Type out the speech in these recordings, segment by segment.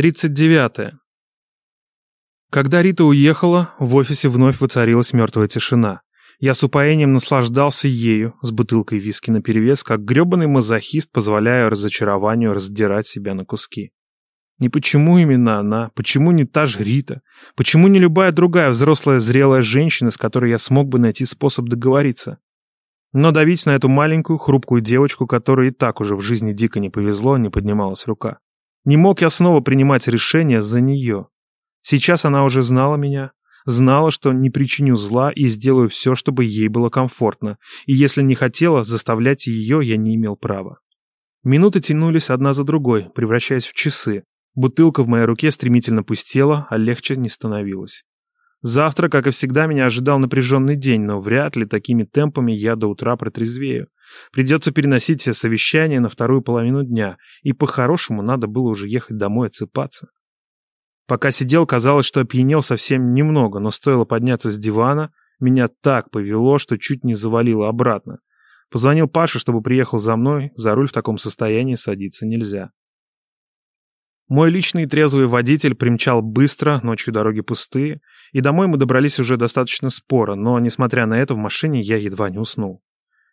39. Когда Рита уехала, в офисе вновь воцарилась мертвая тишина. Я с упоением наслаждался ею, с бутылкой виски наперевес, как грёбаный мазохист, позволяя разочарованию раздирать себя на куски. Не почему именно она, почему не та же Рита, почему не любая другая взрослая зрелая женщина, с которой я смог бы найти способ договориться. Но давить на эту маленькую, хрупкую девочку, которой и так уже в жизни дико не повезло, не поднималась рука. Не мог я снова принимать решение за нее. Сейчас она уже знала меня, знала, что не причиню зла и сделаю все, чтобы ей было комфортно, и если не хотела, заставлять ее я не имел права. Минуты тянулись одна за другой, превращаясь в часы. Бутылка в моей руке стремительно пустела, а легче не становилось. Завтра, как и всегда, меня ожидал напряженный день, но вряд ли такими темпами я до утра протрезвею. Придется переносить все совещания на вторую половину дня, и по-хорошему надо было уже ехать домой отсыпаться. Пока сидел, казалось, что опьянел совсем немного, но стоило подняться с дивана, меня так повело, что чуть не завалило обратно. Позвонил Паше, чтобы приехал за мной, за руль в таком состоянии садиться нельзя. Мой личный трезвый водитель примчал быстро, ночью дороги пустые, и домой мы добрались уже достаточно споро, но, несмотря на это, в машине я едва не уснул.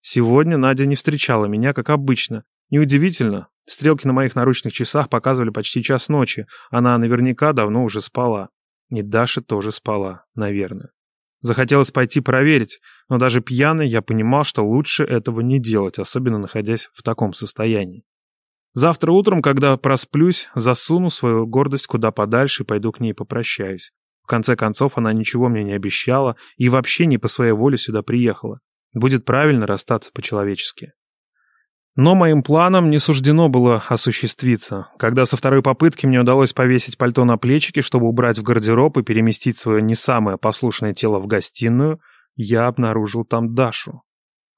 Сегодня Надя не встречала меня, как обычно. Неудивительно, стрелки на моих наручных часах показывали почти час ночи, она наверняка давно уже спала. И Даша тоже спала, наверное. Захотелось пойти проверить, но даже пьяный я понимал, что лучше этого не делать, особенно находясь в таком состоянии. Завтра утром, когда просплюсь, засуну свою гордость куда подальше и пойду к ней попрощаюсь. В конце концов, она ничего мне не обещала и вообще не по своей воле сюда приехала. Будет правильно расстаться по-человечески. Но моим планам не суждено было осуществиться. Когда со второй попытки мне удалось повесить пальто на плечики, чтобы убрать в гардероб и переместить свое не самое послушное тело в гостиную, я обнаружил там Дашу.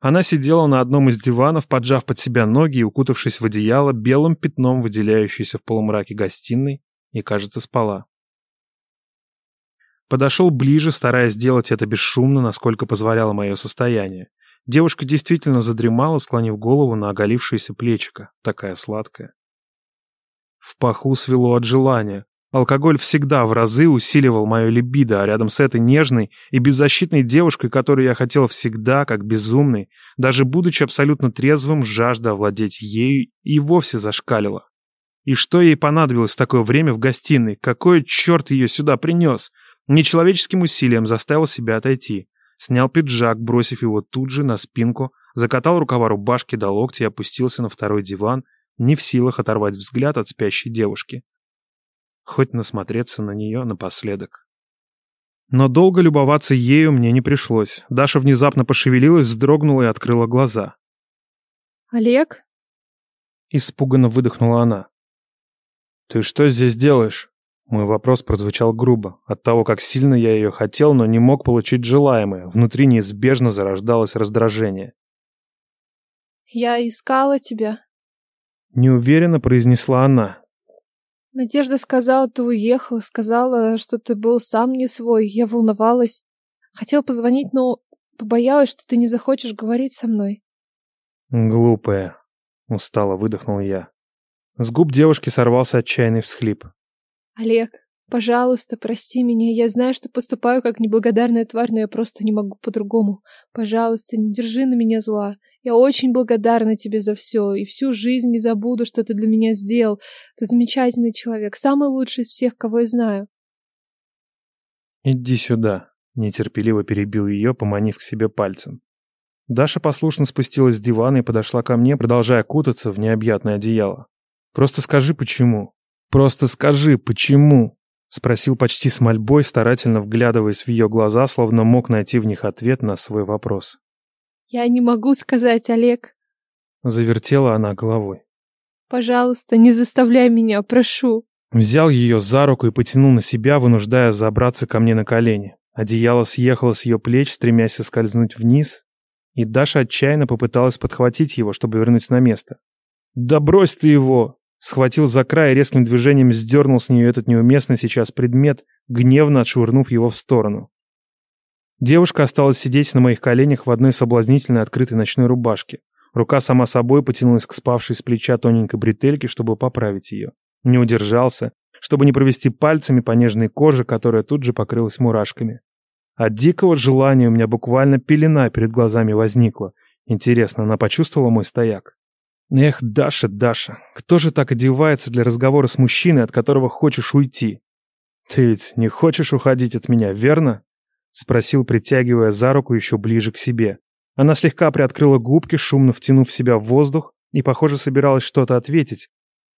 Она сидела на одном из диванов, поджав под себя ноги и укутавшись в одеяло, белым пятном выделяющейся в полумраке гостиной, и, кажется, спала. Подошел ближе, стараясь сделать это бесшумно, насколько позволяло мое состояние. Девушка действительно задремала, склонив голову на оголившееся плечико, такая сладкая. В паху свело от желания. Алкоголь всегда в разы усиливал мою либидо, а рядом с этой нежной и беззащитной девушкой, которую я хотел всегда, как безумный, даже будучи абсолютно трезвым, жажда овладеть ею и вовсе зашкалила. И что ей понадобилось в такое время в гостиной? Какой черт ее сюда принес? Нечеловеческим усилием заставил себя отойти. Снял пиджак, бросив его тут же на спинку, закатал рукава рубашки до локтя и опустился на второй диван, не в силах оторвать взгляд от спящей девушки. Хоть насмотреться на нее напоследок. Но долго любоваться ею мне не пришлось. Даша внезапно пошевелилась, вздрогнула и открыла глаза. «Олег?» Испуганно выдохнула она. «Ты что здесь делаешь?» Мой вопрос прозвучал грубо. От того, как сильно я ее хотел, но не мог получить желаемое, внутри неизбежно зарождалось раздражение. «Я искала тебя», — неуверенно произнесла она. «Надежда сказала, ты уехал, сказала, что ты был сам не свой. Я волновалась. Хотела позвонить, но побоялась, что ты не захочешь говорить со мной». «Глупая», — устало выдохнул я. С губ девушки сорвался отчаянный всхлип. Олег, пожалуйста, прости меня. Я знаю, что поступаю как неблагодарная тварь, но я просто не могу по-другому. Пожалуйста, не держи на меня зла. Я очень благодарна тебе за все, и всю жизнь не забуду, что ты для меня сделал. Ты замечательный человек, самый лучший из всех, кого я знаю. Иди сюда, нетерпеливо перебил ее, поманив к себе пальцем. Даша послушно спустилась с дивана и подошла ко мне, продолжая кутаться в необъятное одеяло. Просто скажи, почему. «Просто скажи, почему?» — спросил почти с мольбой, старательно вглядываясь в ее глаза, словно мог найти в них ответ на свой вопрос. «Я не могу сказать, Олег», — завертела она головой. «Пожалуйста, не заставляй меня, прошу». Взял ее за руку и потянул на себя, вынуждая забраться ко мне на колени. Одеяло съехало с ее плеч, стремясь соскользнуть вниз, и Даша отчаянно попыталась подхватить его, чтобы вернуть на место. «Да брось ты его!» Схватил за край и резким движением сдернул с нее этот неуместный сейчас предмет, гневно отшвырнув его в сторону. Девушка осталась сидеть на моих коленях в одной соблазнительной открытой ночной рубашке. Рука сама собой потянулась к спавшей с плеча тоненькой бретельке, чтобы поправить ее. Не удержался, чтобы не провести пальцами по нежной коже, которая тут же покрылась мурашками. От дикого желания у меня буквально пелена перед глазами возникла. Интересно, она почувствовала мой стояк? Эх, Даша, Даша, кто же так одевается для разговора с мужчиной, от которого хочешь уйти? Ты ведь не хочешь уходить от меня, верно? Спросил, притягивая за руку еще ближе к себе. Она слегка приоткрыла губки, шумно втянув в себя воздух, и, похоже, собиралась что-то ответить,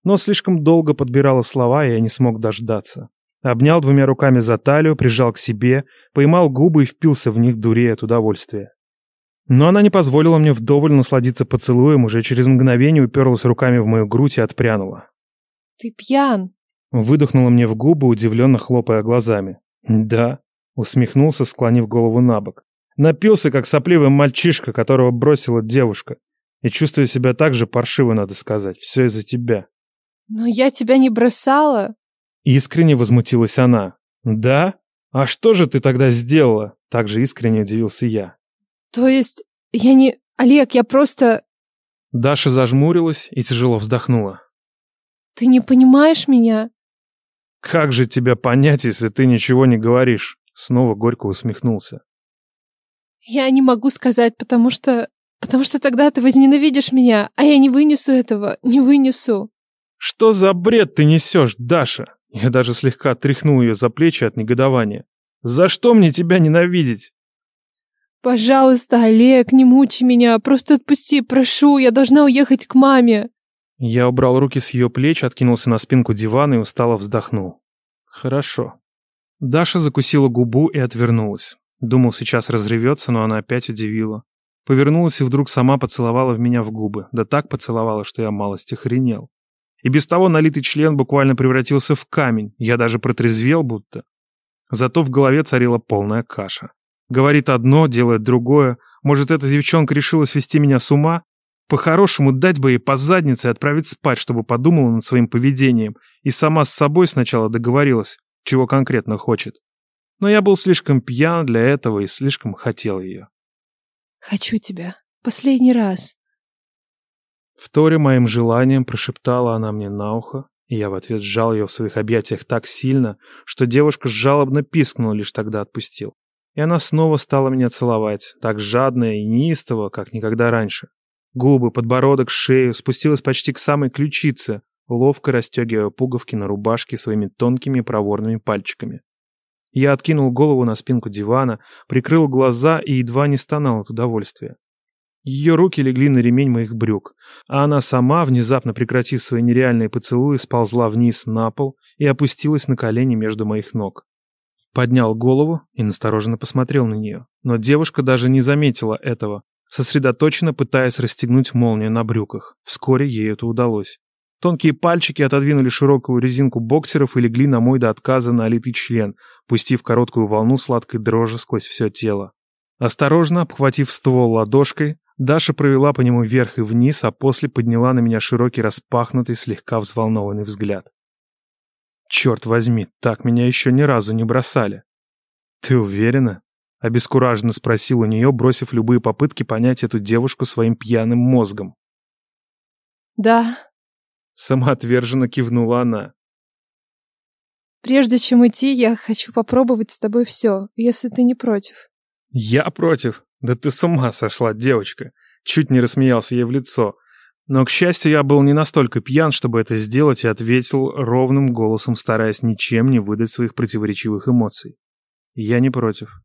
но слишком долго подбирала слова, и я не смог дождаться. Обнял двумя руками за талию, прижал к себе, поймал губы и впился в них, дурея от удовольствия. Но она не позволила мне вдоволь насладиться поцелуем, уже через мгновение уперлась руками в мою грудь и отпрянула. «Ты пьян!» Выдохнула мне в губы, удивленно хлопая глазами. «Да», — усмехнулся, склонив голову на бок. Напился, как сопливый мальчишка, которого бросила девушка. И чувствую себя так же паршиво, надо сказать. Все из-за тебя. «Но я тебя не бросала!» Искренне возмутилась она. «Да? А что же ты тогда сделала?» Также искренне удивился я. То есть, я не... Олег, я просто... Даша зажмурилась и тяжело вздохнула. Ты не понимаешь меня? Как же тебя понять, если ты ничего не говоришь? Снова горько усмехнулся. Я не могу сказать, потому что... Потому что тогда ты возненавидишь меня, а я не вынесу этого, не вынесу. Что за бред ты несешь, Даша? Я даже слегка тряхнул ее за плечи от негодования. За что мне тебя ненавидеть? Пожалуйста, Олег, не мучи меня, просто отпусти, прошу, я должна уехать к маме. Я убрал руки с ее плеч, откинулся на спинку дивана и устало вздохнул. Хорошо. Даша закусила губу и отвернулась. Думал, сейчас разревется, но она опять удивила. Повернулась и вдруг сама поцеловала в меня в губы. Да так поцеловала, что я малость охренел. И без того налитый член буквально превратился в камень. Я даже протрезвел будто. Зато в голове царила полная каша. Говорит одно, делает другое. Может, эта девчонка решила свести меня с ума? По-хорошему, дать бы ей по заднице и отправить спать, чтобы подумала над своим поведением и сама с собой сначала договорилась, чего конкретно хочет. Но я был слишком пьян для этого и слишком хотел ее. «Хочу тебя. Последний раз». Вторя моим желанием прошептала она мне на ухо, и я в ответ сжал ее в своих объятиях так сильно, что девушка жалобно пискнула, лишь тогда отпустил. И она снова стала меня целовать, так жадно и неистово, как никогда раньше. Губы, подбородок, шею, спустилась почти к самой ключице, ловко расстегивая пуговки на рубашке своими тонкими проворными пальчиками. Я откинул голову на спинку дивана, прикрыл глаза и едва не стонал от удовольствия. Ее руки легли на ремень моих брюк, а она сама, внезапно прекратив свои нереальные поцелуи, сползла вниз на пол и опустилась на колени между моих ног. Поднял голову и настороженно посмотрел на нее. Но девушка даже не заметила этого, сосредоточенно пытаясь расстегнуть молнию на брюках. Вскоре ей это удалось. Тонкие пальчики отодвинули широкую резинку боксеров и легли на мой до отказа налитый член, пустив короткую волну сладкой дрожи сквозь все тело. Осторожно обхватив ствол ладошкой, Даша провела по нему вверх и вниз, а после подняла на меня широкий распахнутый, слегка взволнованный взгляд. Черт возьми, так меня еще ни разу не бросали. Ты уверена? Обескураженно спросил у нее, бросив любые попытки понять эту девушку своим пьяным мозгом. Да. Самоотверженно кивнула она. Прежде чем идти, я хочу попробовать с тобой все, если ты не против. Я против? Да ты с ума сошла, девочка. Чуть не рассмеялся ей в лицо. Но, к счастью, я был не настолько пьян, чтобы это сделать, и ответил ровным голосом, стараясь ничем не выдать своих противоречивых эмоций. Я не против.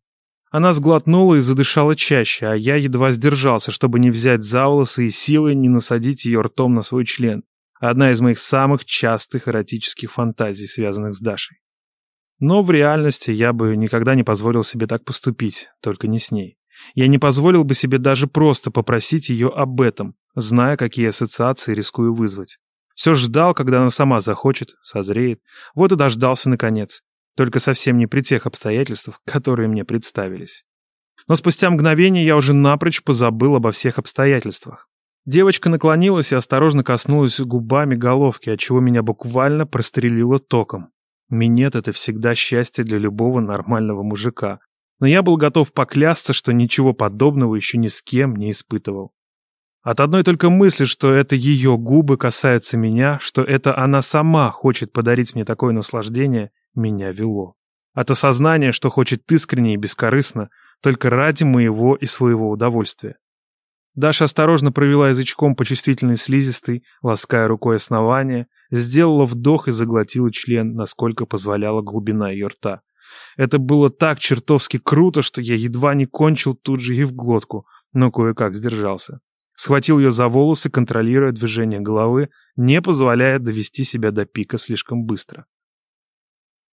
Она сглотнула и задышала чаще, а я едва сдержался, чтобы не взять за волосы и силой не насадить ее ртом на свой член. Одна из моих самых частых эротических фантазий, связанных с Дашей. Но в реальности я бы никогда не позволил себе так поступить, только не с ней. Я не позволил бы себе даже просто попросить ее об этом, зная, какие ассоциации рискую вызвать. Все ждал, когда она сама захочет, созреет. Вот и дождался наконец. Только совсем не при тех обстоятельствах, которые мне представились. Но спустя мгновение я уже напрочь позабыл обо всех обстоятельствах. Девочка наклонилась и осторожно коснулась губами головки, отчего меня буквально прострелило током. Минет — это всегда счастье для любого нормального мужика. Но я был готов поклясться, что ничего подобного еще ни с кем не испытывал. От одной только мысли, что это ее губы касаются меня, что это она сама хочет подарить мне такое наслаждение, меня вело. От осознания, что хочет искренне и бескорыстно, только ради моего и своего удовольствия. Даша осторожно провела язычком по чувствительной слизистой, лаская рукой основание, сделала вдох и заглотила член, насколько позволяла глубина ее рта. Это было так чертовски круто, что я едва не кончил тут же и в глотку, но кое-как сдержался. Схватил ее за волосы, контролируя движение головы, не позволяя довести себя до пика слишком быстро.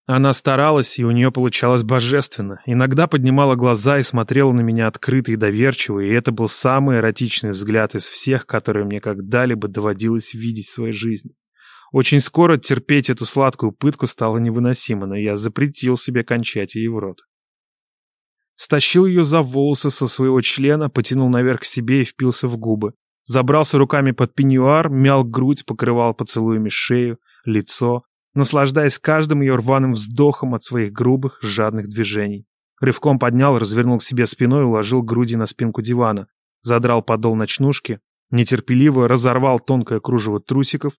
Она старалась, и у нее получалось божественно. Иногда поднимала глаза и смотрела на меня открыто и доверчиво, и это был самый эротичный взгляд из всех, которые мне когда-либо доводилось видеть в своей жизни. Очень скоро терпеть эту сладкую пытку стало невыносимо, но я запретил себе кончать ей в рот. Стащил ее за волосы со своего члена, потянул наверх к себе и впился в губы. Забрался руками под пеньюар, мял грудь, покрывал поцелуями шею, лицо, наслаждаясь каждым ее рваным вздохом от своих грубых, жадных движений. Рывком поднял, развернул к себе спиной и уложил груди на спинку дивана, задрал подол ночнушки, нетерпеливо разорвал тонкое кружево трусиков,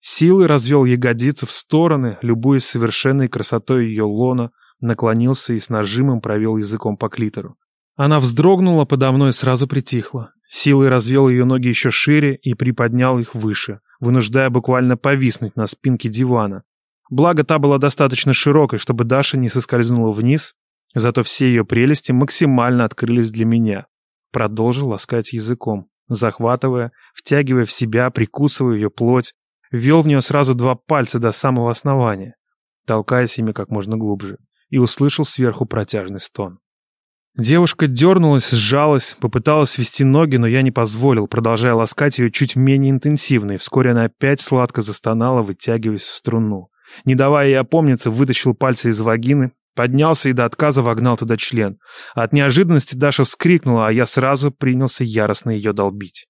силой развел ягодицы в стороны, любуясь совершенной красотой ее лона, наклонился и с нажимом провел языком по клитору. Она вздрогнула подо мной и сразу притихла. Силой развел ее ноги еще шире и приподнял их выше, вынуждая буквально повиснуть на спинке дивана. Благо, та была достаточно широкой, чтобы Даша не соскользнула вниз, зато все ее прелести максимально открылись для меня. Продолжил ласкать языком, захватывая, втягивая в себя, прикусывая ее плоть, ввел в нее сразу два пальца до самого основания, толкаясь ими как можно глубже, и услышал сверху протяжный стон. Девушка дернулась, сжалась, попыталась свести ноги, но я не позволил, продолжая ласкать ее чуть менее интенсивно, и вскоре она опять сладко застонала, вытягиваясь в струну. Не давая ей опомниться, вытащил пальцы из вагины, поднялся и до отказа вогнал туда член. От неожиданности Даша вскрикнула, а я сразу принялся яростно ее долбить.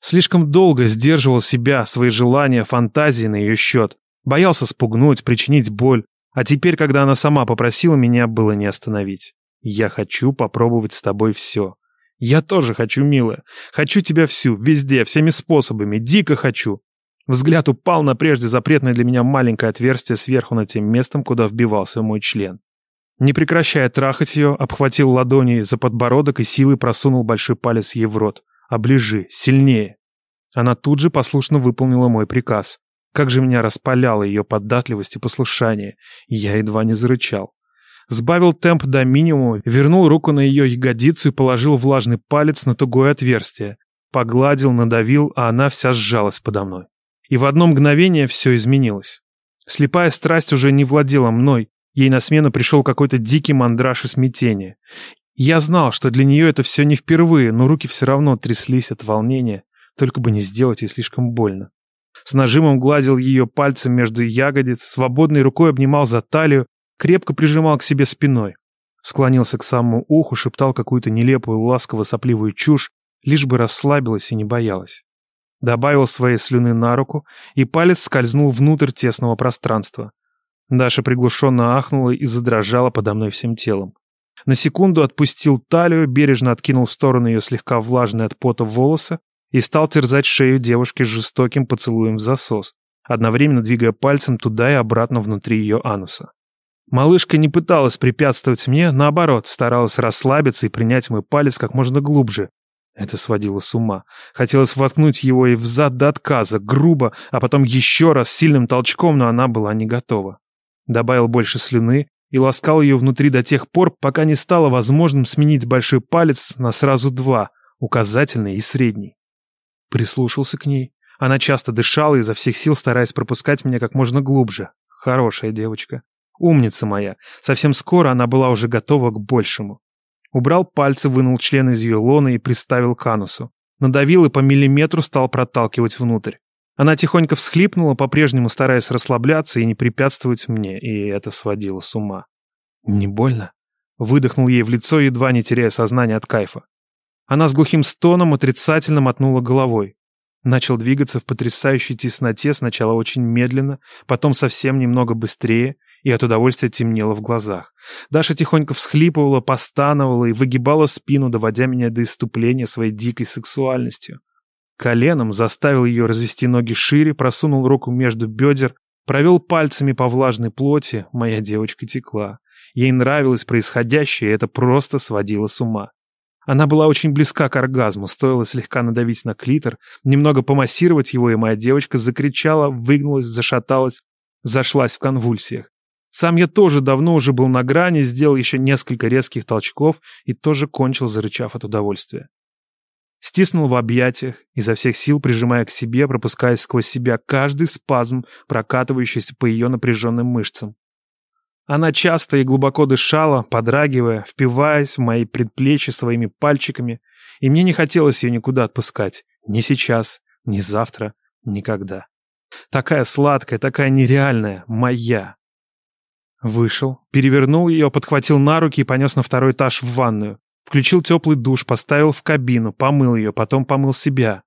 Слишком долго сдерживал себя, свои желания, фантазии на ее счет. Боялся спугнуть, причинить боль. А теперь, когда она сама попросила, меня было не остановить. Я хочу попробовать с тобой все. Я тоже хочу, милая. Хочу тебя всю, везде, всеми способами. Дико хочу. Взгляд упал на прежде запретное для меня маленькое отверстие сверху над тем местом, куда вбивался мой член. Не прекращая трахать ее, обхватил ладони за подбородок и силой просунул большой палец ей в рот. «Оближи, сильнее!» Она тут же послушно выполнила мой приказ. Как же меня распаляла ее податливость и послушание. Я едва не зарычал. Сбавил темп до минимума, вернул руку на ее ягодицу и положил влажный палец на тугое отверстие. Погладил, надавил, а она вся сжалась подо мной. И в одно мгновение все изменилось. Слепая страсть уже не владела мной, ей на смену пришел какой-то дикий мандраж и смятение. Я знал, что для нее это все не впервые, но руки все равно тряслись от волнения, только бы не сделать ей слишком больно. С нажимом гладил ее пальцем между ягодиц, свободной рукой обнимал за талию, крепко прижимал к себе спиной. Склонился к самому уху, шептал какую-то нелепую, ласково-сопливую чушь, лишь бы расслабилась и не боялась. Добавил своей слюны на руку, и палец скользнул внутрь тесного пространства. Даша приглушенно ахнула и задрожала подо мной всем телом. На секунду отпустил талию, бережно откинул в сторону ее слегка влажные от пота волосы и стал терзать шею девушки жестоким поцелуем в засос, одновременно двигая пальцем туда и обратно внутри ее ануса. Малышка не пыталась препятствовать мне, наоборот, старалась расслабиться и принять мой палец как можно глубже. Это сводило с ума. Хотелось воткнуть его и взад до отказа, грубо, а потом еще раз сильным толчком, но она была не готова. Добавил больше слюны и ласкал ее внутри до тех пор, пока не стало возможным сменить большой палец на сразу два, указательный и средний. Прислушался к ней. Она часто дышала, изо всех сил стараясь пропускать меня как можно глубже. Хорошая девочка. Умница моя. Совсем скоро она была уже готова к большему. Убрал пальцы, вынул член из ее лона и приставил к анусу. Надавил и по миллиметру стал проталкивать внутрь. Она тихонько всхлипнула, по-прежнему стараясь расслабляться и не препятствовать мне, и это сводило с ума. «Не больно?» Выдохнул ей в лицо, едва не теряя сознание от кайфа. Она с глухим стоном отрицательно мотнула головой. Начал двигаться в потрясающей тесноте сначала очень медленно, потом совсем немного быстрее, и от удовольствия темнело в глазах. Даша тихонько всхлипывала, постановала и выгибала спину, доводя меня до иступления своей дикой сексуальностью. Коленом заставил ее развести ноги шире, просунул руку между бедер, провел пальцами по влажной плоти, моя девочка текла. Ей нравилось происходящее, и это просто сводило с ума. Она была очень близка к оргазму, стоило слегка надавить на клитор, немного помассировать его, и моя девочка закричала, выгнулась, зашаталась, зашлась в конвульсиях. Сам я тоже давно уже был на грани, сделал еще несколько резких толчков и тоже кончил, зарычав от удовольствия. Стиснул в объятиях, изо всех сил прижимая к себе, пропуская сквозь себя каждый спазм, прокатывающийся по ее напряженным мышцам. Она часто и глубоко дышала, подрагивая, впиваясь в мои предплечья своими пальчиками, и мне не хотелось ее никуда отпускать. Ни сейчас, ни завтра, никогда. Такая сладкая, такая нереальная, моя. Вышел, перевернул ее, подхватил на руки и понес на второй этаж в ванную. Включил теплый душ, поставил в кабину, помыл ее, потом помыл себя.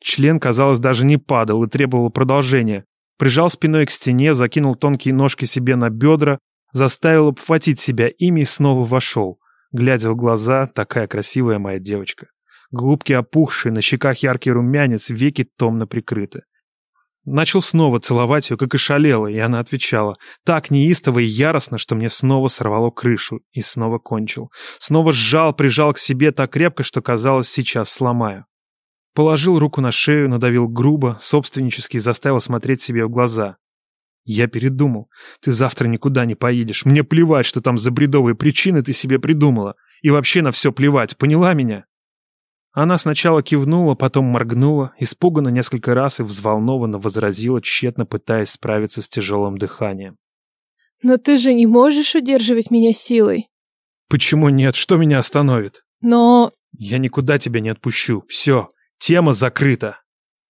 Член, казалось, даже не падал и требовал продолжения. Прижал спиной к стене, закинул тонкие ножки себе на бедра, заставил обхватить себя ими и снова вошел. Глядя в глаза, такая красивая моя девочка. Глубки опухшие, на щеках яркий румянец, веки томно прикрыты. Начал снова целовать ее, как и шалела, и она отвечала. Так неистово и яростно, что мне снова сорвало крышу, и снова кончил. Снова сжал, прижал к себе так крепко, что казалось, сейчас сломаю. Положил руку на шею, надавил грубо, собственнически заставил смотреть себе в глаза. Я передумал. Ты завтра никуда не поедешь. Мне плевать, что там за бредовые причины ты себе придумала. И вообще на все плевать, поняла меня? Она сначала кивнула, потом моргнула, испуганно несколько раз и взволнованно возразила, тщетно пытаясь справиться с тяжелым дыханием. «Но ты же не можешь удерживать меня силой». «Почему нет? Что меня остановит?» «Но...» «Я никуда тебя не отпущу. Все. Тема закрыта.